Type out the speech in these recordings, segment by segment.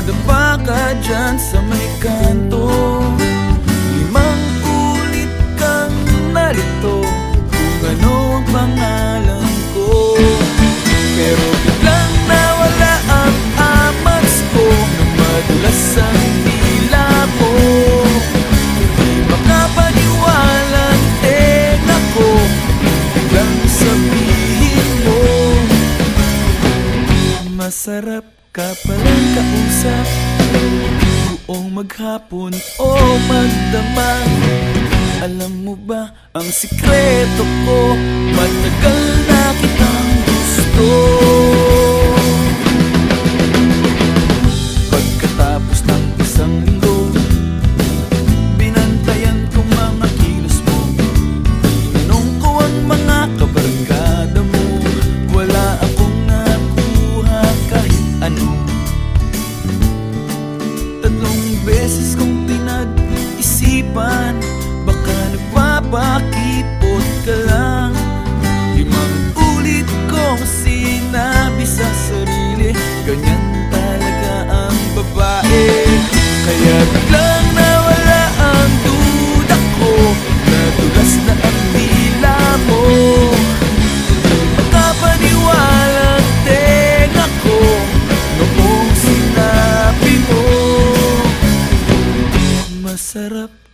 Madapa ka dyan sa may kanto. Limang ulit kang narito Kung ano ang pangalan ko. Pero biglang nawala ang amats ko Nung madulas ang dila mo Hindi makapaniwala ang tenga ko Biglang sabihin mo Masarap ka palang kausap Buong maghapon o magdamag Alam mo ba ang sikreto ko? Matagal na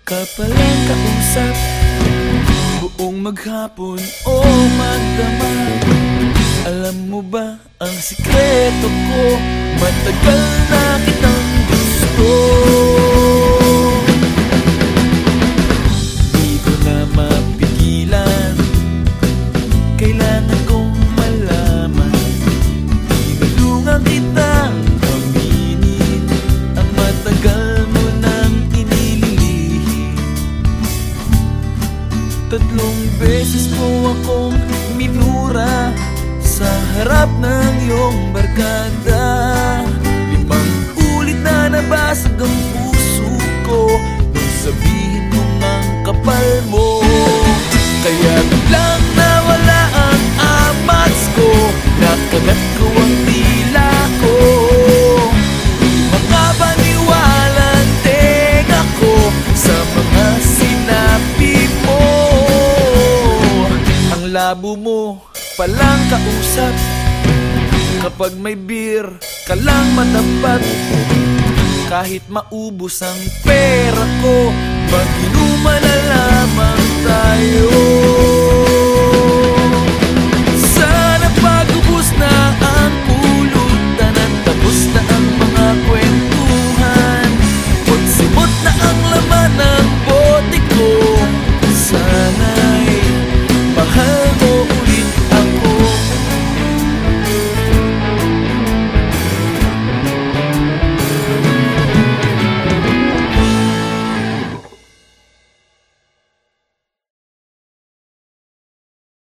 ka palang kausap. Buong maghapon o magdamag. Alam mo ba ang sikreto ko? Matagal na kitang gusto Tatlong beses mo akong minura Sa harap ng iyong barkada labo mo palang kausap. Kapag may beer ka lang matapat. Kahit maubos ang pera ko Mag-inuman na lamang tayo